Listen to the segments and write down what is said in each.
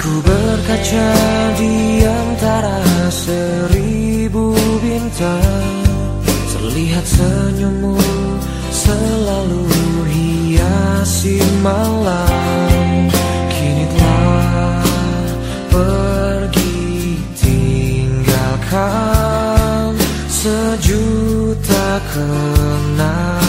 Ku berkaca di antara seribu bintang. Terlihat senyummu selalu hiasi malam. Kini telah pergi tinggalkan sejuta kenangan.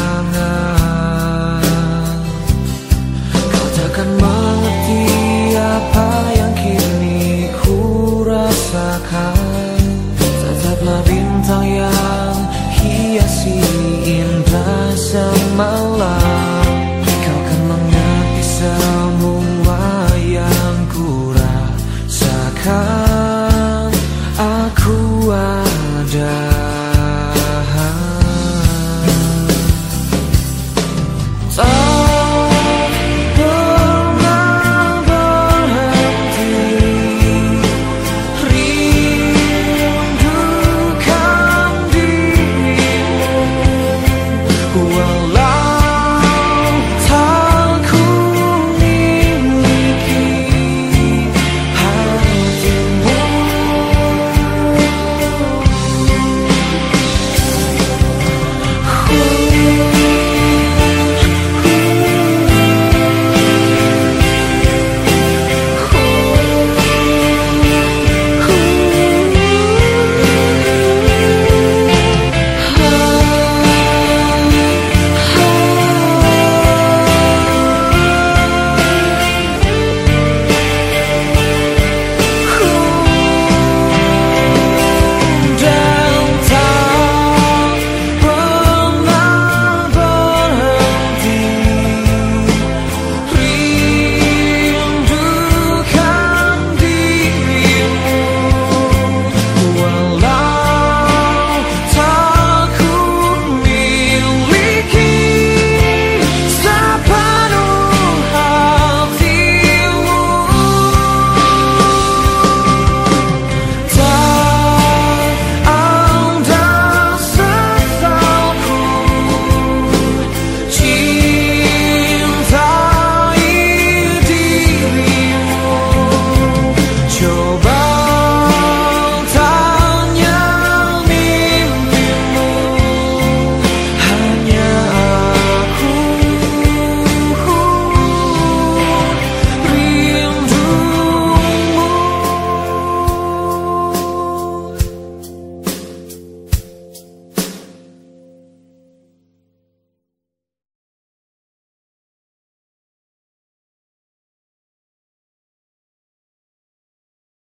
Tetaplah bintang yang hiasi indah semalam